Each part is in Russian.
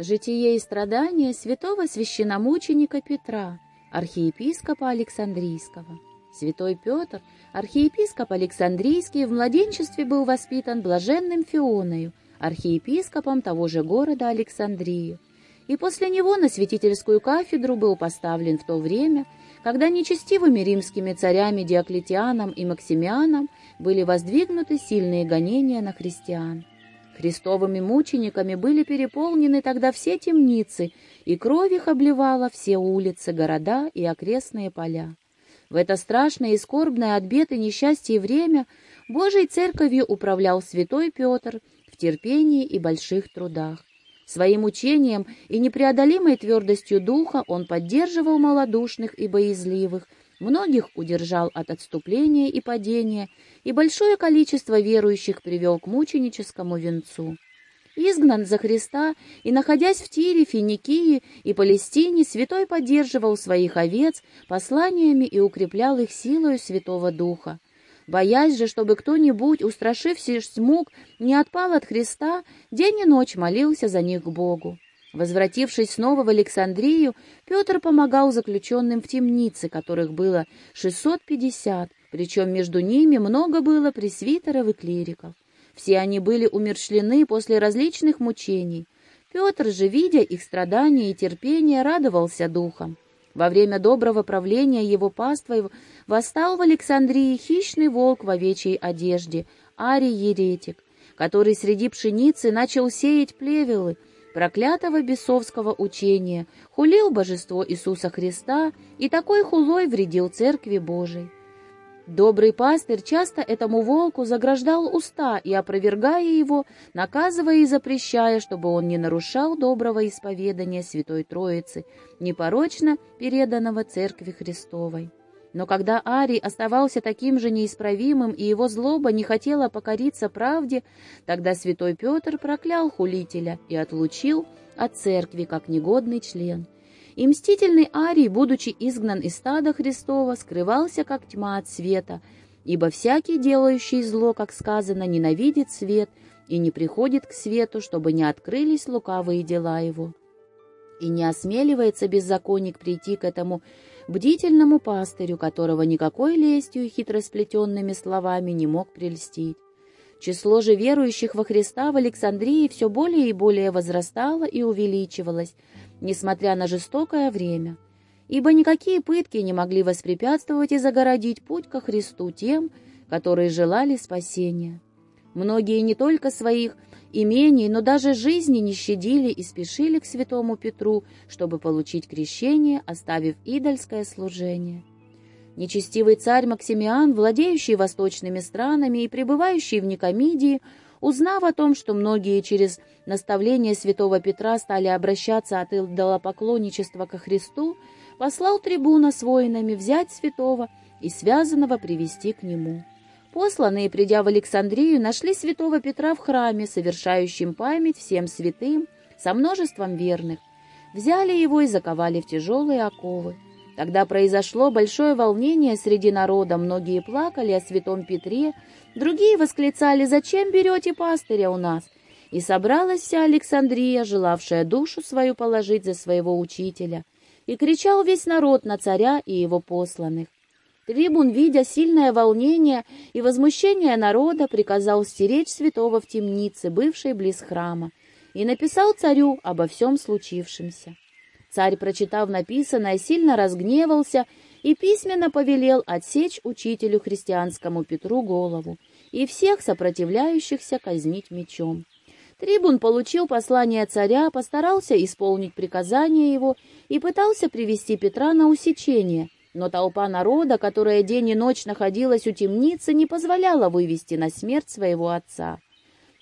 Житие и страдания святого священномученика Петра, архиепископа Александрийского. Святой Петр, архиепископ Александрийский, в младенчестве был воспитан блаженным Фионою, архиепископом того же города Александрии, и после него на святительскую кафедру был поставлен в то время, когда нечестивыми римскими царями Диоклетианом и Максимианом были воздвигнуты сильные гонения на христиан. Христовыми мучениками были переполнены тогда все темницы, и кровь их обливала все улицы, города и окрестные поля. В это страшное и скорбное от бед и несчастья время Божьей Церковью управлял святой Петр в терпении и больших трудах. Своим учением и непреодолимой твердостью духа он поддерживал малодушных и боязливых, многих удержал от отступления и падения, и большое количество верующих привел к мученическому венцу. Изгнан за Христа и находясь в Тире, Финикии и Палестине, святой поддерживал своих овец посланиями и укреплял их силою Святого Духа. Боясь же, чтобы кто-нибудь, устрашившись мук, не отпал от Христа, день и ночь молился за них к Богу. Возвратившись снова в Александрию, Петр помогал заключенным в темнице, которых было 650, причем между ними много было пресвитеров и клириков. Все они были умерщвлены после различных мучений. Петр же, видя их страдания и терпение, радовался духом. Во время доброго правления его паствой восстал в Александрии хищный волк в овечьей одежде, Арий Еретик, который среди пшеницы начал сеять плевелы, проклятого бесовского учения, хулил божество Иисуса Христа и такой хулой вредил Церкви Божией. Добрый пастырь часто этому волку заграждал уста и, опровергая его, наказывая и запрещая, чтобы он не нарушал доброго исповедания Святой Троицы, непорочно переданного Церкви Христовой. Но когда Арий оставался таким же неисправимым, и его злоба не хотела покориться правде, тогда святой Петр проклял хулителя и отлучил от церкви как негодный член — и мстительный Арий, будучи изгнан из стада Христова, скрывался, как тьма от света, ибо всякий, делающий зло, как сказано, ненавидит свет и не приходит к свету, чтобы не открылись лукавые дела его. И не осмеливается беззаконник прийти к этому бдительному пастырю, которого никакой лестью и хитросплетенными словами не мог прельстить. Число же верующих во Христа в Александрии все более и более возрастало и увеличивалось, несмотря на жестокое время, ибо никакие пытки не могли воспрепятствовать и загородить путь ко Христу тем, которые желали спасения. Многие не только своих имений, но даже жизни не щадили и спешили к святому Петру, чтобы получить крещение, оставив идольское служение. Нечестивый царь Максимиан, владеющий восточными странами и пребывающий в Никомидии, Узнав о том, что многие через наставление святого Петра стали обращаться от идолопоклонничества ко Христу, послал трибуна с воинами взять святого и связанного привести к нему. Посланные, придя в Александрию, нашли святого Петра в храме, совершающим память всем святым, со множеством верных. Взяли его и заковали в тяжелые оковы. Тогда произошло большое волнение среди народа, многие плакали о святом Петре, другие восклицали «Зачем берете пастыря у нас?» И собралась вся Александрия, желавшая душу свою положить за своего учителя, и кричал весь народ на царя и его посланных. Трибун, видя сильное волнение и возмущение народа, приказал стеречь святого в темнице, бывшей близ храма, и написал царю обо всем случившемся. Царь, прочитав написанное, сильно разгневался и письменно повелел отсечь учителю христианскому Петру голову и всех сопротивляющихся казнить мечом. Трибун получил послание царя, постарался исполнить приказание его и пытался привести Петра на усечение, но толпа народа, которая день и ночь находилась у темницы, не позволяла вывести на смерть своего отца.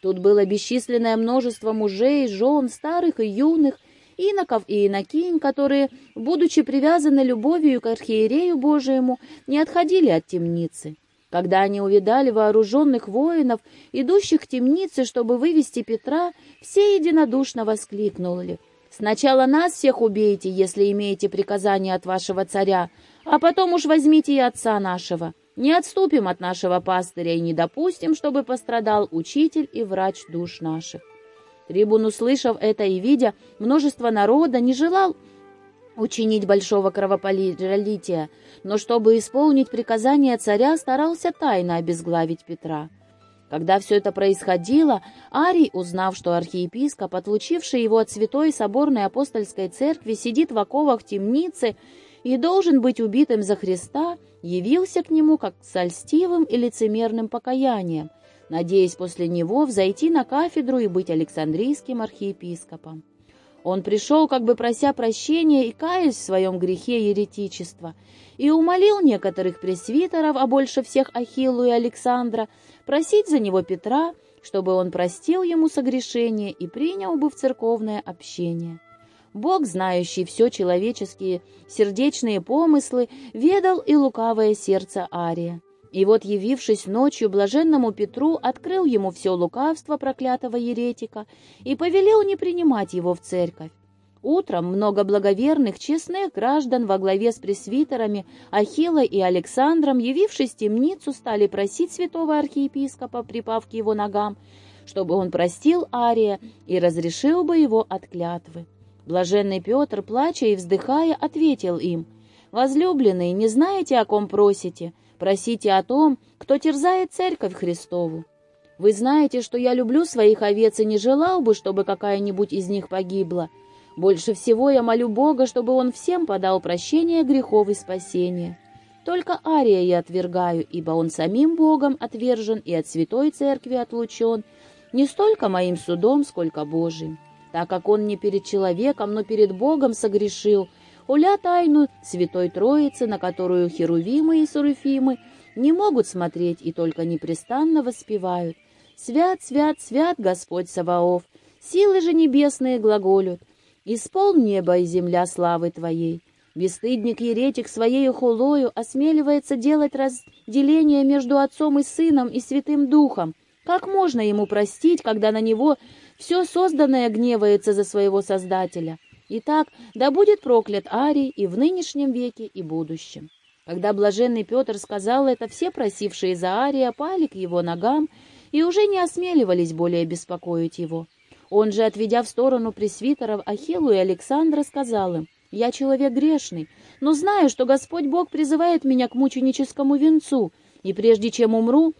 Тут было бесчисленное множество мужей, жен, старых и юных, иноков и инокинь, которые, будучи привязаны любовью к архиерею Божиему, не отходили от темницы. Когда они увидали вооруженных воинов, идущих к темнице, чтобы вывести Петра, все единодушно воскликнули. «Сначала нас всех убейте, если имеете приказание от вашего царя, а потом уж возьмите и отца нашего. Не отступим от нашего пастыря и не допустим, чтобы пострадал учитель и врач душ наших». Трибун, услышав это и видя множество народа, не желал учинить большого кровопролития, но чтобы исполнить приказание царя, старался тайно обезглавить Петра. Когда все это происходило, Арий, узнав, что архиепископ, отлучивший его от Святой Соборной Апостольской Церкви, сидит в оковах темницы и должен быть убитым за Христа, явился к нему как с льстивым и лицемерным покаянием, надеясь после него взойти на кафедру и быть Александрийским архиепископом. Он пришел, как бы прося прощения и каясь в своем грехе еретичества, и умолил некоторых пресвитеров, а больше всех Ахиллу и Александра, просить за него Петра, чтобы он простил ему согрешение и принял бы в церковное общение. Бог, знающий все человеческие сердечные помыслы, ведал и лукавое сердце Ария. И вот, явившись ночью блаженному Петру, открыл ему все лукавство проклятого еретика и повелел не принимать его в церковь. Утром много благоверных, честных граждан во главе с пресвитерами Ахиллой и Александром, явившись в темницу, стали просить святого архиепископа, припав к его ногам, чтобы он простил Ария и разрешил бы его от клятвы. Блаженный Петр, плача и вздыхая, ответил им, «Возлюбленные, не знаете, о ком просите? Просите о том, кто терзает церковь Христову. Вы знаете, что я люблю своих овец и не желал бы, чтобы какая-нибудь из них погибла». Больше всего я молю Бога, чтобы Он всем подал прощение грехов и спасение. Только Ария я отвергаю, ибо он самим Богом отвержен и от Святой Церкви отлучен, не столько моим судом, сколько Божиим. Так как он не перед человеком, но перед Богом согрешил, уля тайну Святой Троицы, на которую херувимы и суруфимы не могут смотреть и только непрестанно воспевают. «Свят, свят, свят Господь Саваоф!» Силы же небесные глаголют, Исполн небо и земля славы Твоей. Бесстыдник-еретик своею хулою осмеливается делать разделение между Отцом и Сыном и Святым Духом. Как можно ему простить, когда на него все созданное гневается за своего Создателя? Итак, да будет проклят Арий и в нынешнем веке, и будущем. Когда блаженный Петр сказал это, все просившие за Ария пали к его ногам и уже не осмеливались более беспокоить его. Он же, отведя в сторону пресвитеров Ахиллу и Александра, сказал им, «Я человек грешный, но знаю, что Господь Бог призывает меня к мученическому венцу, и прежде чем умру,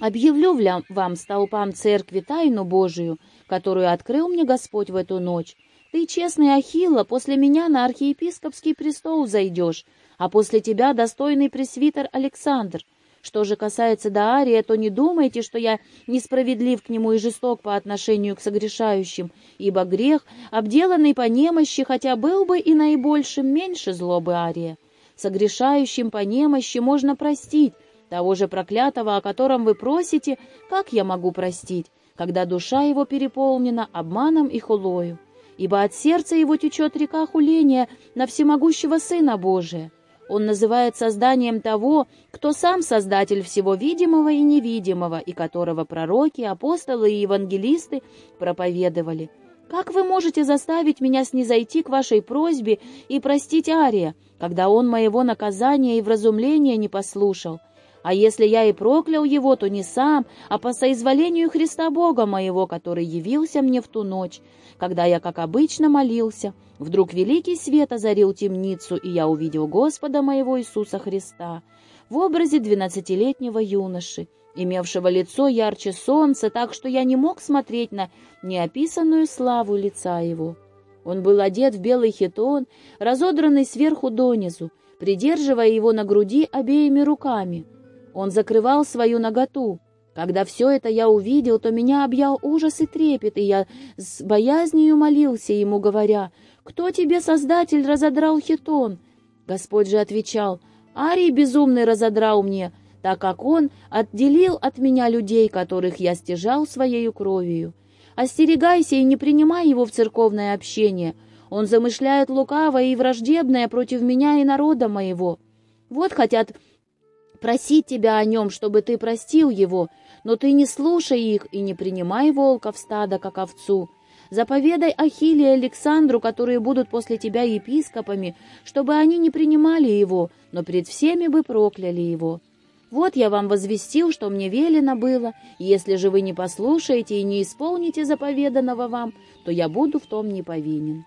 объявлю вам, столпам церкви, тайну Божию, которую открыл мне Господь в эту ночь. Ты, честный Ахилла, после меня на архиепископский престол зайдешь, а после тебя достойный пресвитер Александр». Что же касается Даария, то не думайте, что я несправедлив к нему и жесток по отношению к согрешающим, ибо грех, обделанный по немощи, хотя был бы и наибольшим, меньше злобы Ария. Согрешающим по немощи можно простить, того же проклятого, о котором вы просите, как я могу простить, когда душа его переполнена обманом и хулою? Ибо от сердца его течет река хуления на всемогущего Сына Божия. Он называет созданием того, кто сам создатель всего видимого и невидимого, и которого пророки, апостолы и евангелисты проповедовали. Как вы можете заставить меня снизойти к вашей просьбе и простить Ария, когда он моего наказания и вразумления не послушал? А если я и проклял его, то не сам, а по соизволению Христа Бога моего, который явился мне в ту ночь, когда я, как обычно, молился. Вдруг великий свет озарил темницу, и я увидел Господа моего Иисуса Христа в образе двенадцатилетнего юноши, имевшего лицо ярче солнца, так что я не мог смотреть на неописанную славу лица его. Он был одет в белый хитон, разодранный сверху донизу, придерживая его на груди обеими руками — он закрывал свою наготу. Когда все это я увидел, то меня объял ужас и трепет, и я с боязнью молился ему, говоря, «Кто тебе, Создатель, разодрал хитон?» Господь же отвечал, «Арий безумный разодрал мне, так как он отделил от меня людей, которых я стяжал своею кровью. Остерегайся и не принимай его в церковное общение. Он замышляет лукавое и враждебное против меня и народа моего. Вот хотят просить тебя о нем, чтобы ты простил его, но ты не слушай их и не принимай волка в стадо, как овцу. Заповедай Ахилле и Александру, которые будут после тебя епископами, чтобы они не принимали его, но пред всеми бы прокляли его. Вот я вам возвестил, что мне велено было, если же вы не послушаете и не исполните заповеданного вам, то я буду в том не повинен».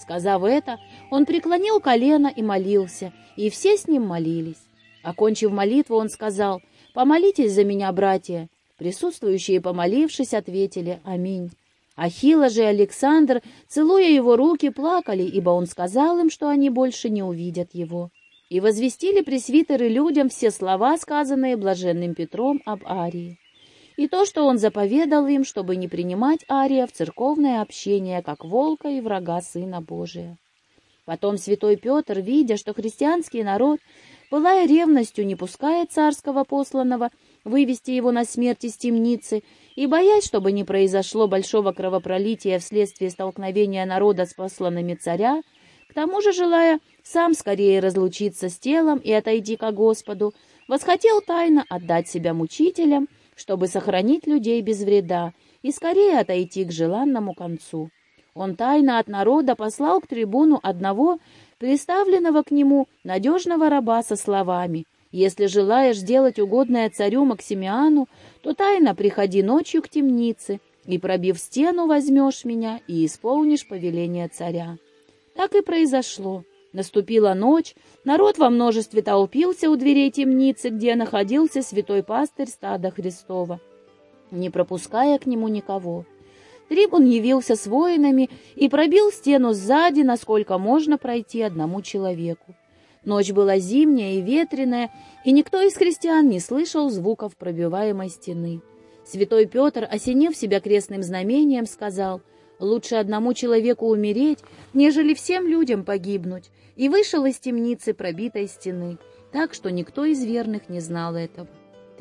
Сказав это, он преклонил колено и молился, и все с ним молились. Окончив молитву, он сказал, «Помолитесь за меня, братья». Присутствующие, помолившись, ответили «Аминь». Ахилла же и Александр, целуя его руки, плакали, ибо он сказал им, что они больше не увидят его. И возвестили пресвитеры людям все слова, сказанные блаженным Петром об Арии. И то, что он заповедал им, чтобы не принимать Ария в церковное общение, как волка и врага Сына Божия. Потом святой Петр, видя, что христианский народ, пылая ревностью, не пускает царского посланного вывести его на смерть из темницы, и, боясь, чтобы не произошло большого кровопролития вследствие столкновения народа с посланными царя, к тому же, желая сам скорее разлучиться с телом и отойти ко Господу, восхотел тайно отдать себя мучителям, чтобы сохранить людей без вреда и скорее отойти к желанному концу. Он тайно от народа послал к трибуну одного, приставленного к нему, надежного раба со словами «Если желаешь сделать угодное царю Максимиану, то тайно приходи ночью к темнице, и, пробив стену, возьмешь меня и исполнишь повеление царя». Так и произошло. Наступила ночь, народ во множестве толпился у дверей темницы, где находился святой пастырь стада Христова, не пропуская к нему никого. Трибун явился с воинами и пробил стену сзади, насколько можно пройти одному человеку. Ночь была зимняя и ветреная, и никто из христиан не слышал звуков пробиваемой стены. Святой Петр, осенив себя крестным знамением, сказал, «Лучше одному человеку умереть, нежели всем людям погибнуть», и вышел из темницы пробитой стены, так что никто из верных не знал этого.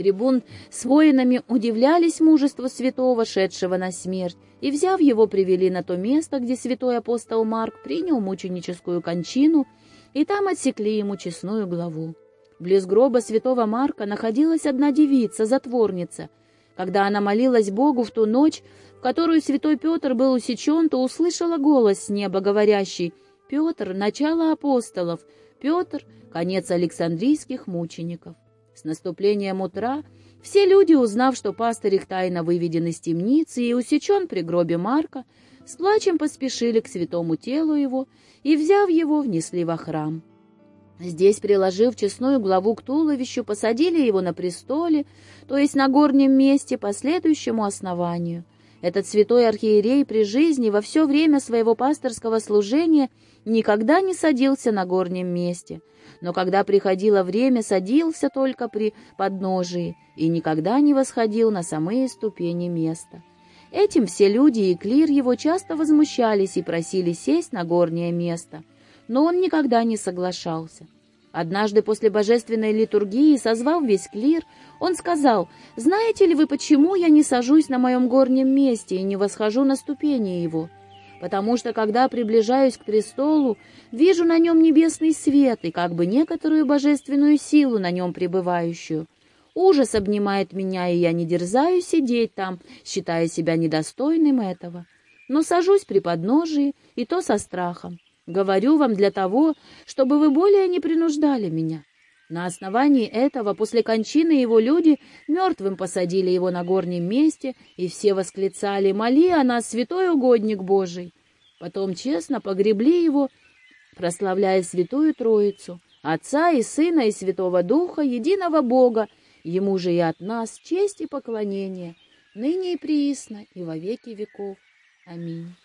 Трибун с воинами удивлялись мужеству святого, шедшего на смерть, и, взяв его, привели на то место, где святой апостол Марк принял мученическую кончину, и там отсекли ему честную главу. Близ гроба святого Марка находилась одна девица, затворница. Когда она молилась Богу в ту ночь, в которую святой Петр был усечен, то услышала голос с неба, говорящий «Петр — начало апостолов, Петр — конец Александрийских мучеников». С наступлением утра все люди, узнав, что пастырь их тайно выведен из темницы и усечен при гробе Марка, с плачем поспешили к святому телу его и, взяв его, внесли во храм. Здесь, приложив честную главу к туловищу, посадили его на престоле, то есть на горнем месте по следующему основанию. Этот святой архиерей при жизни во все время своего пасторского служения никогда не садился на горнем месте, но когда приходило время, садился только при подножии и никогда не восходил на самые ступени места. Этим все люди и клир его часто возмущались и просили сесть на горнее место, но он никогда не соглашался. Однажды после божественной литургии, созвав весь клир, он сказал, «Знаете ли вы, почему я не сажусь на моем горнем месте и не восхожу на ступени его?» потому что, когда приближаюсь к престолу, вижу на нем небесный свет и как бы некоторую божественную силу на нем пребывающую. Ужас обнимает меня, и я не дерзаю сидеть там, считая себя недостойным этого. Но сажусь при подножии, и то со страхом. Говорю вам для того, чтобы вы более не принуждали меня. На основании этого после кончины его люди мертвым посадили его на горнем месте, и все восклицали «Моли о нас, святой угодник Божий!» Потом честно погребли его, прославляя Святую Троицу, Отца и Сына и Святого Духа, единого Бога, Ему же и от нас честь и поклонение, ныне и приисно, и во веки веков. Аминь.